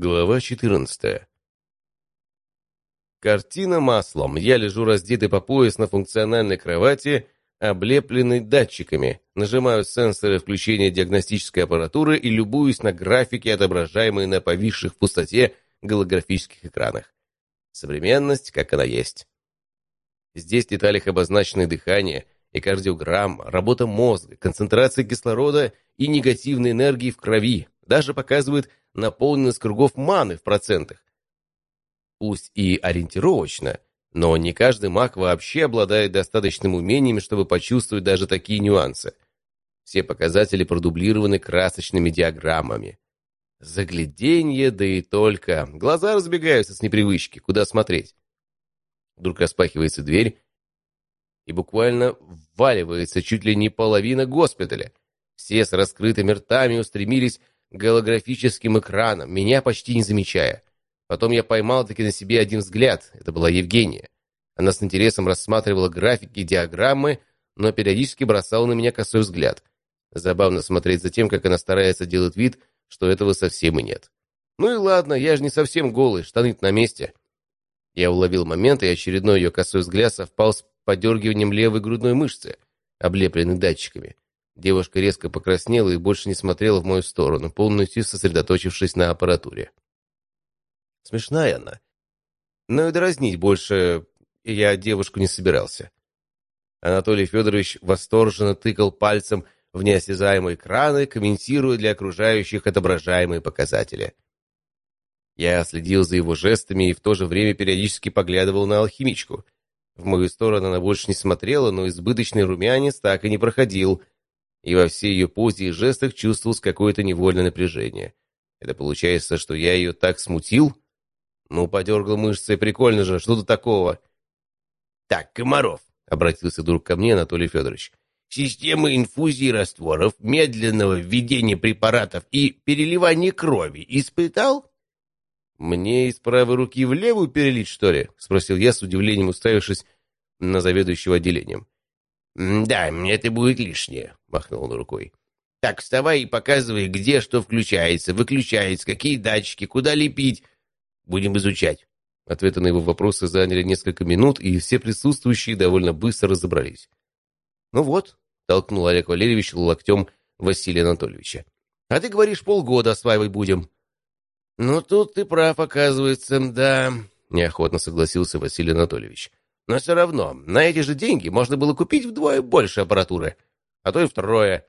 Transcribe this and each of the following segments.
Глава 14. Картина маслом. Я лежу раздетый по пояс на функциональной кровати, облепленный датчиками, нажимаю сенсоры включения диагностической аппаратуры и любуюсь на графики, отображаемые на повисших в пустоте голографических экранах. Современность, как она есть. Здесь в деталях обозначены дыхание, эккардиограмма, работа мозга, концентрация кислорода и негативной энергии в крови, даже показывает наполненность кругов маны в процентах. Пусть и ориентировочно, но не каждый маг вообще обладает достаточным умением, чтобы почувствовать даже такие нюансы. Все показатели продублированы красочными диаграммами. Загляденье, да и только. Глаза разбегаются с непривычки, куда смотреть. Вдруг распахивается дверь, и буквально вваливается чуть ли не половина госпиталя. Все с раскрытыми ртами устремились голографическим экраном, меня почти не замечая. Потом я поймал таки на себе один взгляд. Это была Евгения. Она с интересом рассматривала графики и диаграммы, но периодически бросала на меня косой взгляд. Забавно смотреть за тем, как она старается делать вид, что этого совсем и нет. Ну и ладно, я же не совсем голый, штаны на месте. Я уловил момент, и очередной ее косой взгляд совпал с подергиванием левой грудной мышцы, облепленной датчиками. Девушка резко покраснела и больше не смотрела в мою сторону, полностью сосредоточившись на аппаратуре. Смешная она. Но и дразнить больше я девушку не собирался. Анатолий Федорович восторженно тыкал пальцем в неосязаемые экраны, комментируя для окружающих отображаемые показатели. Я следил за его жестами и в то же время периодически поглядывал на алхимичку. В мою сторону она больше не смотрела, но избыточный румянец так и не проходил — и во всей ее позе и жестах чувствовалось какое-то невольное напряжение. Это получается, что я ее так смутил? Ну, подергал мышцы, прикольно же, что-то такого. Так, Комаров, обратился вдруг ко мне Анатолий Федорович. Системы инфузии растворов, медленного введения препаратов и переливания крови испытал? Мне из правой руки в левую перелить, что ли? Спросил я с удивлением, уставившись на заведующего отделением. «Да, это будет лишнее», — махнул он рукой. «Так, вставай и показывай, где что включается, выключается, какие датчики, куда лепить. Будем изучать». Ответы на его вопросы заняли несколько минут, и все присутствующие довольно быстро разобрались. «Ну вот», — толкнул Олег Валерьевич локтем Василия Анатольевича. «А ты говоришь, полгода осваивать будем». «Ну, тут ты прав, оказывается, да», — неохотно согласился Василий Анатольевич. Но все равно, на эти же деньги можно было купить вдвое больше аппаратуры, а то и втрое.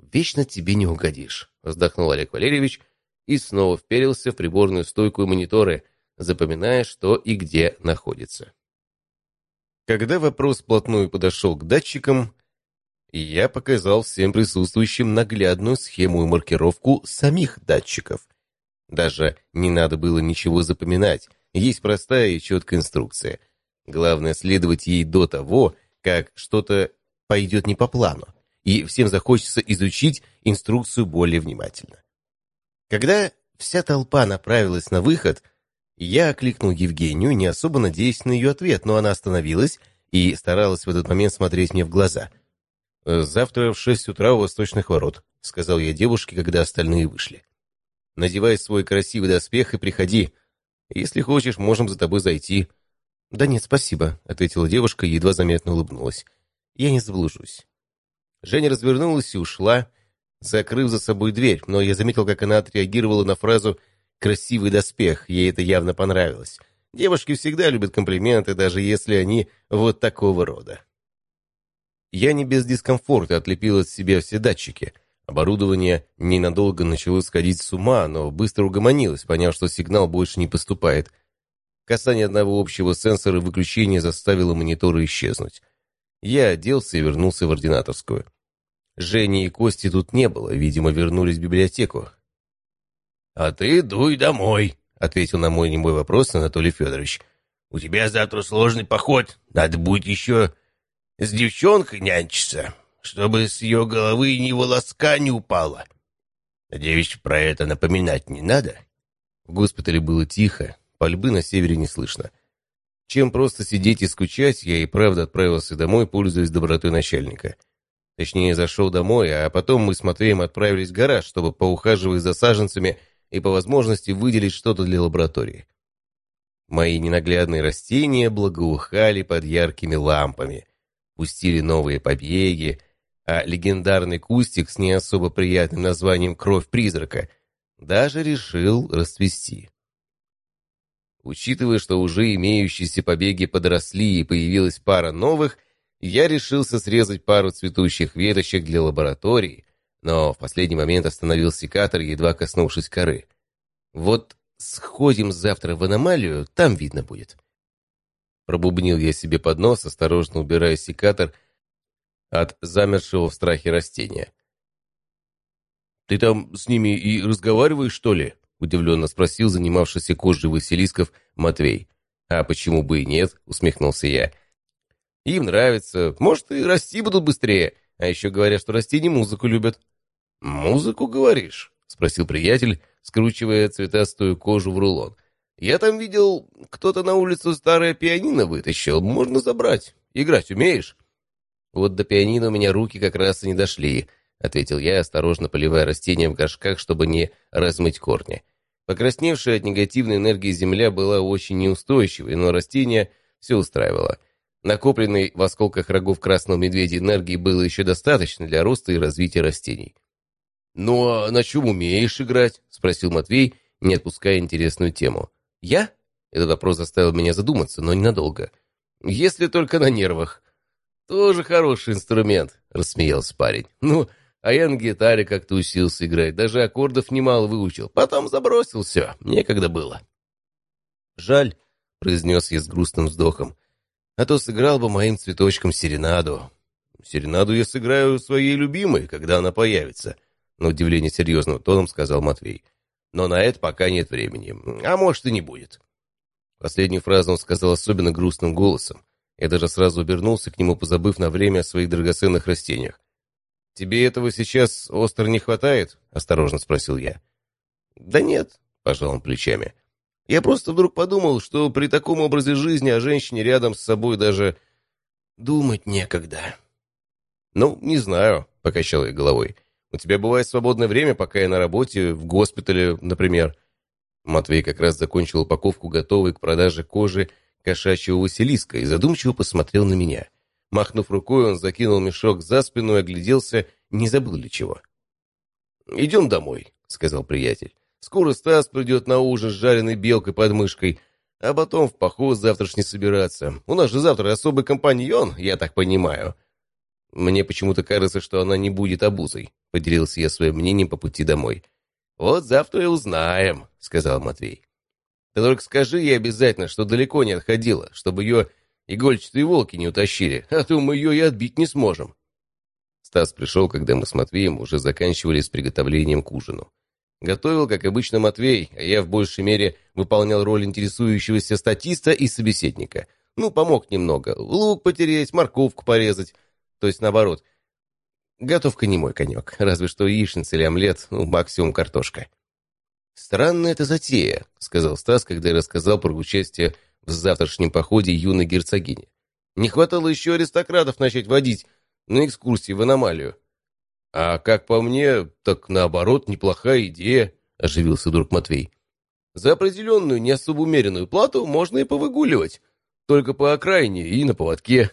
«Вечно тебе не угодишь», — вздохнул Олег Валерьевич и снова вперился в приборную стойку и мониторы, запоминая, что и где находится. Когда вопрос вплотную подошел к датчикам, я показал всем присутствующим наглядную схему и маркировку самих датчиков. Даже не надо было ничего запоминать, есть простая и четкая инструкция — Главное следовать ей до того, как что-то пойдет не по плану, и всем захочется изучить инструкцию более внимательно. Когда вся толпа направилась на выход, я окликнул Евгению, не особо надеясь на ее ответ, но она остановилась и старалась в этот момент смотреть мне в глаза. «Завтра в шесть утра у восточных ворот», — сказал я девушке, когда остальные вышли. «Надевай свой красивый доспех и приходи. Если хочешь, можем за тобой зайти. «Да нет, спасибо», — ответила девушка и едва заметно улыбнулась. «Я не заблужусь». Женя развернулась и ушла, закрыв за собой дверь, но я заметил, как она отреагировала на фразу «красивый доспех», ей это явно понравилось. Девушки всегда любят комплименты, даже если они вот такого рода. Я не без дискомфорта отлепил от себя все датчики. Оборудование ненадолго начало сходить с ума, но быстро угомонилось, поняв, что сигнал больше не поступает — Касание одного общего сенсора выключения заставило мониторы исчезнуть. Я оделся и вернулся в ординаторскую. Жени и Кости тут не было, видимо, вернулись в библиотеку. «А ты дуй домой», — ответил на мой немой вопрос Анатолий Федорович. «У тебя завтра сложный поход. Надо будет еще с девчонкой нянчиться, чтобы с ее головы ни волоска не упало. Надеюсь, про это напоминать не надо?» В госпитале было тихо, Пальбы на севере не слышно. Чем просто сидеть и скучать, я и правда отправился домой, пользуясь добротой начальника. Точнее, зашел домой, а потом мы с Матвеем отправились в гараж, чтобы поухаживать за саженцами и по возможности выделить что-то для лаборатории. Мои ненаглядные растения благоухали под яркими лампами, пустили новые побеги, а легендарный кустик с не особо приятным названием «Кровь призрака» даже решил расцвести. Учитывая, что уже имеющиеся побеги подросли и появилась пара новых, я решился срезать пару цветущих веточек для лаборатории, но в последний момент остановил секатор, едва коснувшись коры. Вот сходим завтра в аномалию, там видно будет. Пробубнил я себе под нос, осторожно убирая секатор от замершего в страхе растения. «Ты там с ними и разговариваешь, что ли?» Удивленно спросил занимавшийся кожей Василисков Матвей. «А почему бы и нет?» — усмехнулся я. «Им нравится. Может, и расти будут быстрее. А еще говорят, что растения музыку любят». «Музыку, говоришь?» — спросил приятель, скручивая цветастую кожу в рулон. «Я там видел, кто-то на улицу старое пианино вытащил. Можно забрать. Играть умеешь?» «Вот до пианино у меня руки как раз и не дошли», — ответил я, осторожно поливая растения в горшках, чтобы не размыть корни. Покрасневшая от негативной энергии земля была очень неустойчивой, но растение все устраивало. Накопленной в осколках рогов красного медведя энергии было еще достаточно для роста и развития растений. «Ну а на чем умеешь играть?» — спросил Матвей, не отпуская интересную тему. «Я?» — этот вопрос заставил меня задуматься, но ненадолго. «Если только на нервах». «Тоже хороший инструмент», — рассмеялся парень. «Ну, а я на гитаре как-то усился играть, даже аккордов немало выучил. Потом забросил все, некогда было. «Жаль», — произнес я с грустным вздохом, «а то сыграл бы моим цветочком серенаду». «Серенаду я сыграю своей любимой, когда она появится», — на удивление серьезным тоном сказал Матвей. «Но на это пока нет времени. А может, и не будет». Последнюю фразу он сказал особенно грустным голосом. Я даже сразу обернулся к нему, позабыв на время о своих драгоценных растениях. «Тебе этого сейчас остро не хватает?» — осторожно спросил я. «Да нет», — пожал он плечами. «Я просто вдруг подумал, что при таком образе жизни о женщине рядом с собой даже думать некогда». «Ну, не знаю», — покачал я головой. «У тебя бывает свободное время, пока я на работе, в госпитале, например». Матвей как раз закончил упаковку готовой к продаже кожи кошачьего Василиска и задумчиво посмотрел на меня. Махнув рукой, он закинул мешок за спину и огляделся, не забыл ли чего. «Идем домой», — сказал приятель. «Скоро Стас придет на ужин с жареной белкой под мышкой, а потом в поход завтрашний собираться. У нас же завтра особый компаньон, я так понимаю». «Мне почему-то кажется, что она не будет обузой», — поделился я своим мнением по пути домой. «Вот завтра и узнаем», — сказал Матвей. «Ты только скажи ей обязательно, что далеко не отходила, чтобы ее Игольчатые волки не утащили, а то мы ее и отбить не сможем. Стас пришел, когда мы с Матвеем уже заканчивали с приготовлением к ужину. Готовил, как обычно, Матвей, а я в большей мере выполнял роль интересующегося статиста и собеседника. Ну, помог немного. Лук потереть, морковку порезать. То есть, наоборот. Готовка не мой конек. Разве что яичница или омлет, ну, максимум картошка. «Странная эта затея», — сказал Стас, когда я рассказал про участие в завтрашнем походе юной герцогини. Не хватало еще аристократов начать водить на экскурсии в аномалию. А как по мне, так наоборот, неплохая идея, оживился друг Матвей. За определенную, не особо умеренную плату можно и повыгуливать. Только по окраине и на поводке.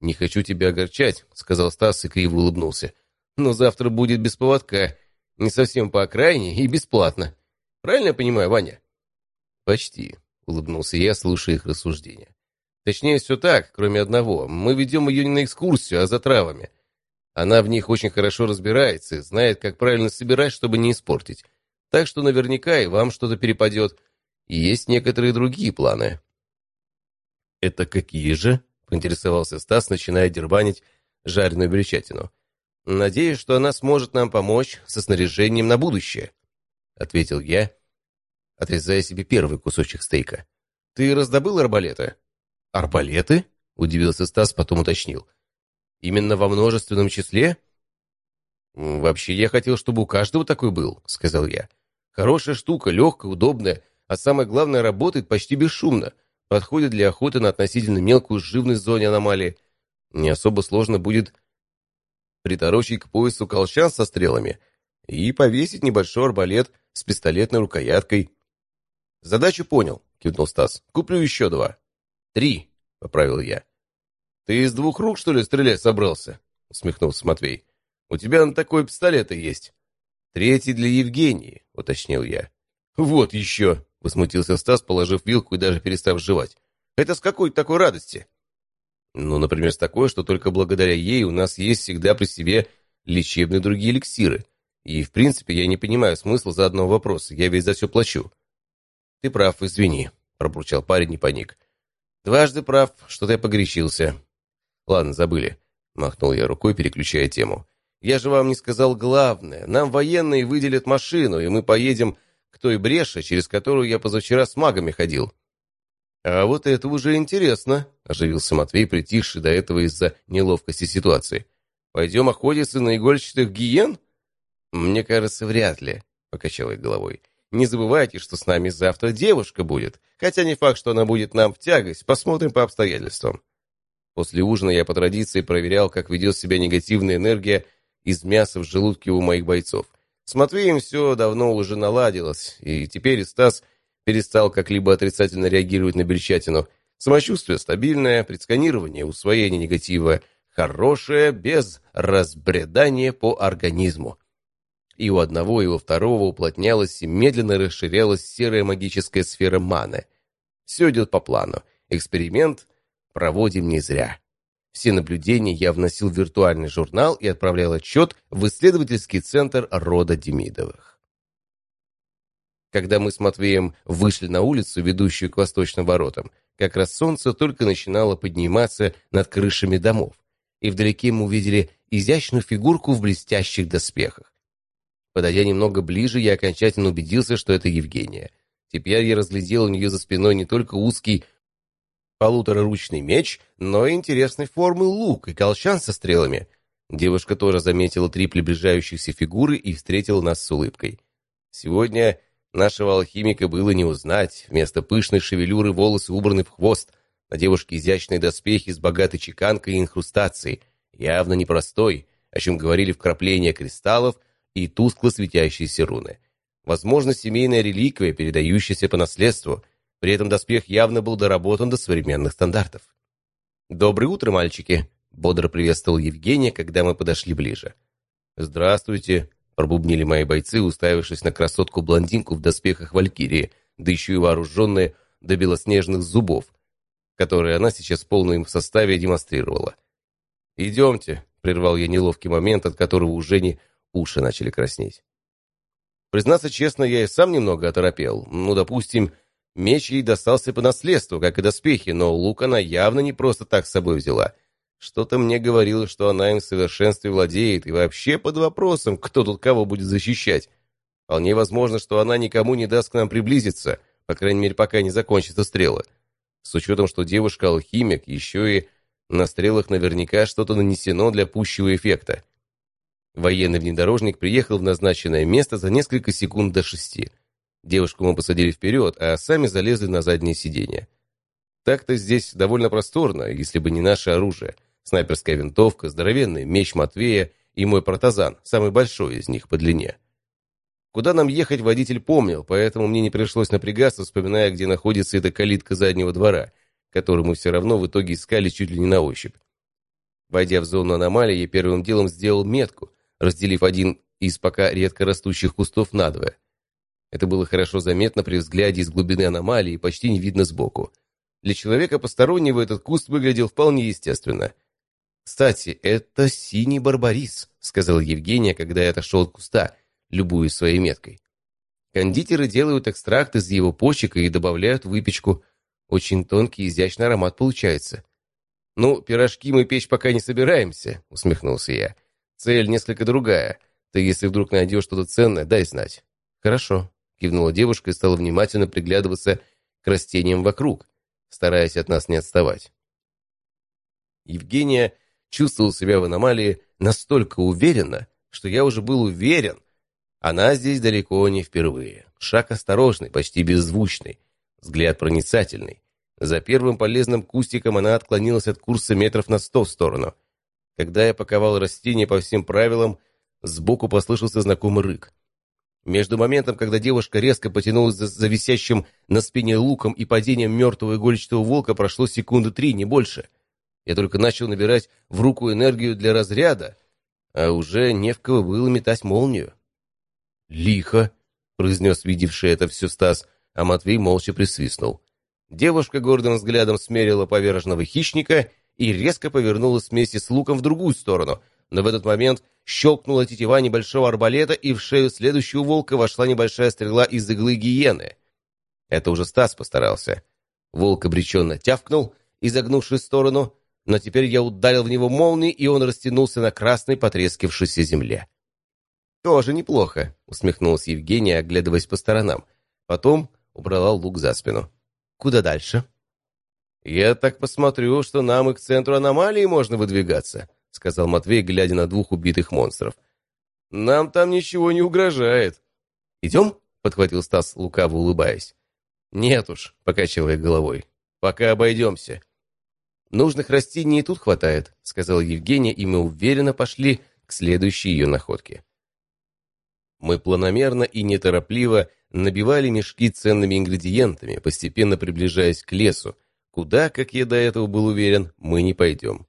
«Не хочу тебя огорчать», — сказал Стас и криво улыбнулся. «Но завтра будет без поводка. Не совсем по окраине и бесплатно. Правильно я понимаю, Ваня?» «Почти», — улыбнулся я, слушая их рассуждения. «Точнее, все так, кроме одного. Мы ведем ее не на экскурсию, а за травами. Она в них очень хорошо разбирается и знает, как правильно собирать, чтобы не испортить. Так что наверняка и вам что-то перепадет. И есть некоторые другие планы». «Это какие же?» — поинтересовался Стас, начиная дербанить жареную брючатину. «Надеюсь, что она сможет нам помочь со снаряжением на будущее», — ответил я, отрезая себе первый кусочек стейка. «Ты раздобыл арбалеты?» «Арбалеты?» — удивился Стас, потом уточнил. «Именно во множественном числе?» «Вообще, я хотел, чтобы у каждого такой был», — сказал я. «Хорошая штука, легкая, удобная, а самое главное, работает почти бесшумно. Подходит для охоты на относительно мелкую живность в зоне аномалии. Не особо сложно будет приторочить к поясу колчан со стрелами, и повесить небольшой арбалет с пистолетной рукояткой. «Задачу понял», — кивнул Стас. «Куплю еще два». «Три», — поправил я. «Ты из двух рук, что ли, стрелять собрался?» — усмехнулся Матвей. «У тебя на такой пистолет и есть». «Третий для Евгении», — уточнил я. «Вот еще», — возмутился Стас, положив вилку и даже перестав жевать. «Это с какой такой радости?» «Ну, например, с такой, что только благодаря ей у нас есть всегда при себе лечебные другие эликсиры. И, в принципе, я не понимаю смысла за одного вопроса. Я ведь за все плачу». «Ты прав, извини», — пробурчал парень не паник. «Дважды прав, что-то я погорячился». «Ладно, забыли», — махнул я рукой, переключая тему. «Я же вам не сказал главное. Нам военные выделят машину, и мы поедем к той бреше, через которую я позавчера с магами ходил». «А вот это уже интересно», — оживился Матвей, притихший до этого из-за неловкости ситуации. «Пойдем охотиться на игольчатых гиен?» «Мне кажется, вряд ли», — покачал я головой. «Не забывайте, что с нами завтра девушка будет, хотя не факт, что она будет нам в тягость, посмотрим по обстоятельствам». После ужина я по традиции проверял, как ведет себя негативная энергия из мяса в желудке у моих бойцов. С Матвеем все давно уже наладилось, и теперь Стас перестал как-либо отрицательно реагировать на бельчатину. Самочувствие стабильное, предсканирование, усвоение негатива хорошее, без разбредания по организму. И у одного, и у второго уплотнялась и медленно расширялась серая магическая сфера маны. Все идет по плану. Эксперимент проводим не зря. Все наблюдения я вносил в виртуальный журнал и отправлял отчет в исследовательский центр рода Демидовых. Когда мы с Матвеем вышли на улицу, ведущую к восточным воротам, как раз солнце только начинало подниматься над крышами домов, и вдалеке мы увидели изящную фигурку в блестящих доспехах. Подойдя немного ближе, я окончательно убедился, что это Евгения. Теперь я разглядел у нее за спиной не только узкий полутораручный меч, но и интересной формы лук и колчан со стрелами. Девушка тоже заметила три приближающихся фигуры и встретила нас с улыбкой. Сегодня нашего алхимика было не узнать. Вместо пышной шевелюры волосы убраны в хвост. На девушке изящные доспехи с богатой чеканкой и инхрустацией. Явно непростой, о чем говорили вкрапления кристаллов и тускло светящиеся руны. Возможно, семейная реликвия, передающаяся по наследству – при этом доспех явно был доработан до современных стандартов. «Доброе утро, мальчики!» — бодро приветствовал Евгения, когда мы подошли ближе. «Здравствуйте!» — пробубнили мои бойцы, уставившись на красотку-блондинку в доспехах Валькирии, да еще и вооруженные до белоснежных зубов, которые она сейчас в полном составе демонстрировала. «Идемте», — прервал я неловкий момент, от которого у Жени уши начали краснеть. Признаться честно, я и сам немного оторопел. Ну, допустим, Меч ей достался по наследству, как и доспехи, но лук она явно не просто так с собой взяла. Что-то мне говорило, что она им в совершенстве владеет, и вообще под вопросом, кто тут кого будет защищать. Вполне возможно, что она никому не даст к нам приблизиться, по крайней мере, пока не закончатся стрелы. С учетом, что девушка алхимик, еще и на стрелах наверняка что-то нанесено для пущего эффекта. Военный внедорожник приехал в назначенное место за несколько секунд до шести. Девушку мы посадили вперед, а сами залезли на заднее сиденье. Так-то здесь довольно просторно, если бы не наше оружие. Снайперская винтовка, здоровенный меч Матвея и мой протазан, самый большой из них по длине. Куда нам ехать, водитель помнил, поэтому мне не пришлось напрягаться, вспоминая, где находится эта калитка заднего двора, которую мы все равно в итоге искали чуть ли не на ощупь. Войдя в зону аномалии, я первым делом сделал метку, разделив один из пока редко растущих кустов надвое. Это было хорошо заметно при взгляде из глубины аномалии почти не видно сбоку. Для человека постороннего этот куст выглядел вполне естественно. «Кстати, это синий барбарис», — сказал Евгения, когда я отошел от куста, любуясь своей меткой. Кондитеры делают экстракт из его почек и добавляют выпечку. Очень тонкий и изящный аромат получается. «Ну, пирожки мы печь пока не собираемся», — усмехнулся я. «Цель несколько другая. Ты, если вдруг найдешь что-то ценное, дай знать». «Хорошо», кивнула девушка и стала внимательно приглядываться к растениям вокруг, стараясь от нас не отставать. Евгения чувствовала себя в аномалии настолько уверенно, что я уже был уверен, она здесь далеко не впервые. Шаг осторожный, почти беззвучный, взгляд проницательный. За первым полезным кустиком она отклонилась от курса метров на сто в сторону. Когда я паковал растение по всем правилам, Сбоку послышался знакомый рык. Между моментом, когда девушка резко потянулась за, за висящим на спине луком и падением мертвого игольчатого волка, прошло секунды три, не больше. Я только начал набирать в руку энергию для разряда, а уже не в кого было метать молнию. «Лихо!» — произнес видевший это все Стас, а Матвей молча присвистнул. Девушка гордым взглядом смерила поверженного хищника и резко повернулась вместе с луком в другую сторону, но в этот момент щелкнула тетива небольшого арбалета, и в шею следующего волка вошла небольшая стрела из иглы гиены. Это уже Стас постарался. Волк обреченно тявкнул, изогнувшись в сторону, но теперь я ударил в него молнией, и он растянулся на красной потрескившейся земле. «Тоже неплохо», — усмехнулась Евгения, оглядываясь по сторонам. Потом убрала лук за спину. «Куда дальше?» «Я так посмотрю, что нам и к центру аномалии можно выдвигаться», — сказал Матвей, глядя на двух убитых монстров. «Нам там ничего не угрожает». «Идем?» — подхватил Стас, лукаво улыбаясь. «Нет уж», — покачивая головой. «Пока обойдемся». «Нужных растений и тут хватает», — сказала Евгения, и мы уверенно пошли к следующей ее находке. Мы планомерно и неторопливо набивали мешки ценными ингредиентами, постепенно приближаясь к лесу, куда, как я до этого был уверен, мы не пойдем.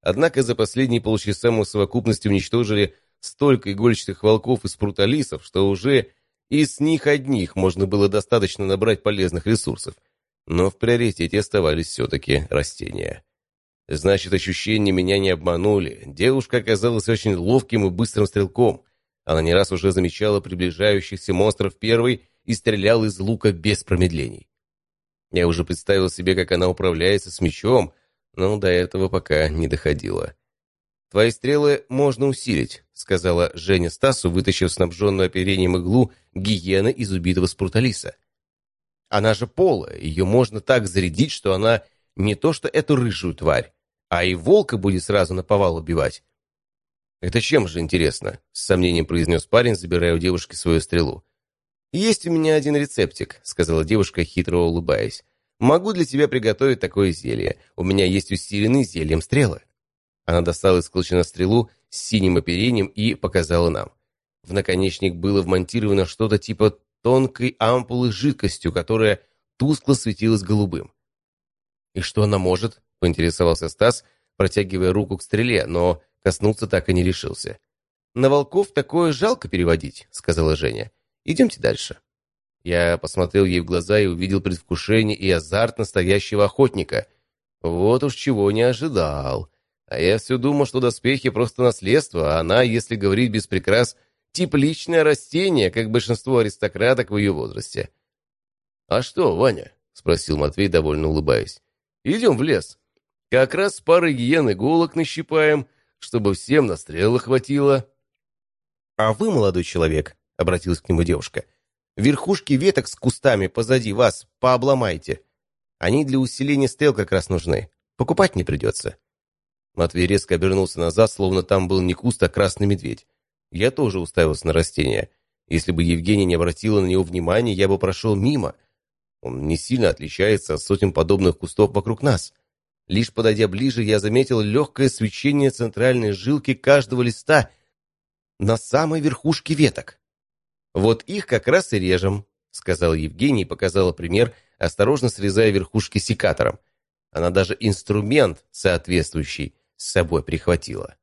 Однако за последние полчаса мы в совокупности уничтожили столько игольчатых волков и спруталисов, что уже из них одних можно было достаточно набрать полезных ресурсов. Но в приоритете оставались все-таки растения. Значит, ощущения меня не обманули. Девушка оказалась очень ловким и быстрым стрелком. Она не раз уже замечала приближающихся монстров первой и стреляла из лука без промедлений. Я уже представил себе, как она управляется с мечом, но до этого пока не доходило. «Твои стрелы можно усилить», — сказала Женя Стасу, вытащив снабженную оперением иглу гиены из убитого спруталиса. «Она же полая, ее можно так зарядить, что она не то что эту рыжую тварь, а и волка будет сразу на повал убивать. «Это чем же интересно?» — с сомнением произнес парень, забирая у девушки свою стрелу. «Есть у меня один рецептик», — сказала девушка, хитро улыбаясь. «Могу для тебя приготовить такое зелье. У меня есть усиленный зельем стрелы». Она достала из клочина стрелу с синим оперением и показала нам. В наконечник было вмонтировано что-то типа тонкой ампулы с жидкостью, которая тускло светилась голубым. «И что она может?» — поинтересовался Стас, протягивая руку к стреле, но коснуться так и не решился. «На волков такое жалко переводить», — сказала Женя. «Идемте дальше». Я посмотрел ей в глаза и увидел предвкушение и азарт настоящего охотника. Вот уж чего не ожидал. А я все думал, что доспехи просто наследство, а она, если говорить без прикрас, тепличное растение, как большинство аристократок в ее возрасте. «А что, Ваня?» — спросил Матвей, довольно улыбаясь. «Идем в лес. Как раз пары гиен иголок нащипаем, чтобы всем на стрелы хватило». «А вы, молодой человек», — обратилась к нему девушка, — «верхушки веток с кустами позади вас пообломайте. Они для усиления стрел как раз нужны. Покупать не придется». Матвей резко обернулся назад, словно там был не куст, а красный медведь. Я тоже уставился на растение. Если бы Евгения не обратила на него внимания, я бы прошел мимо. Он не сильно отличается от сотен подобных кустов вокруг нас. Лишь подойдя ближе, я заметил легкое свечение центральной жилки каждого листа на самой верхушке веток. «Вот их как раз и режем», — сказала Евгения и показала пример, осторожно срезая верхушки секатором. Она даже инструмент соответствующий с собой прихватила.